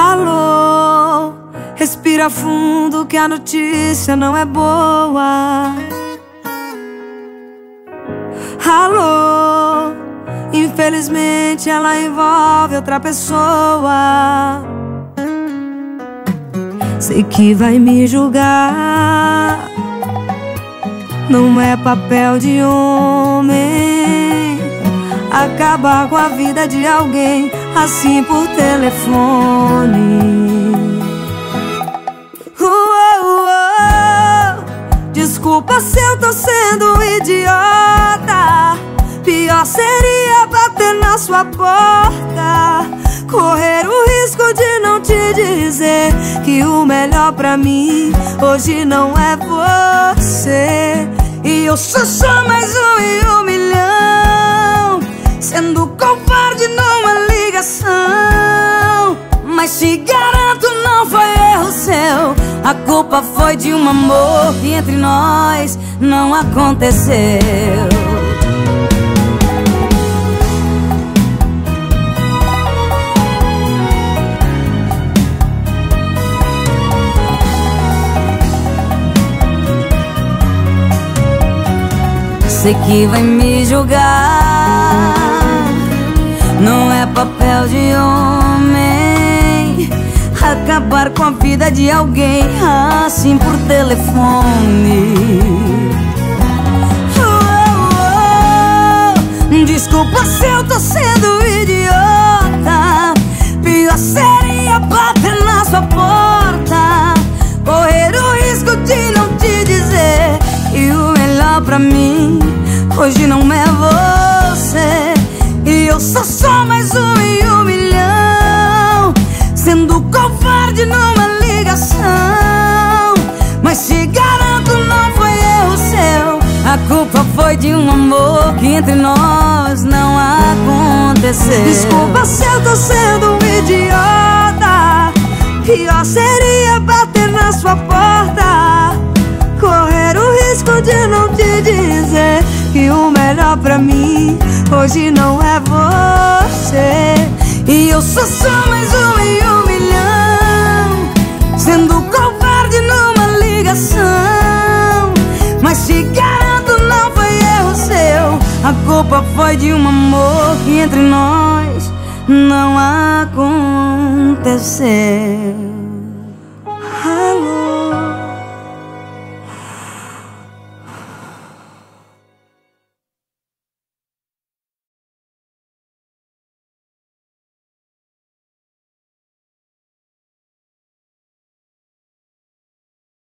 Alô, respira fundo que a notícia não é boa. Alô, infelizmente ela envolve outra pessoa. Sei que vai me julgar. Não é papel de homem acabar com a vida de alguém assim por telefone. Uou, uou, desculpa se eu tô sendo idiota. Pior seria bater na sua porta. Correr o risco de não te dizer que o melhor pra mim hoje não é você. E eu sou só mais um e um te garanto, não foi erro seu. A culpa foi de um amor que entre nós não aconteceu. Sei que vai me julgar. Não é papel de homem com a vida de alguém assim por telefone. Oh, oh, oh. Desculpa se eu tô sendo idiota. Pior seria bater na sua porta. Correr o risco de não te dizer. E o melhor pra mim hoje não entre nós não aconteceu. Desculpa se eu tô sendo um idiota. Pior seria bater na sua porta. Correr o risco de não te dizer que o melhor pra mim hoje não é você. E eu sou só mais um em um milhão, sendo covarde culpa foi de um amor que entre nós não aconteceu.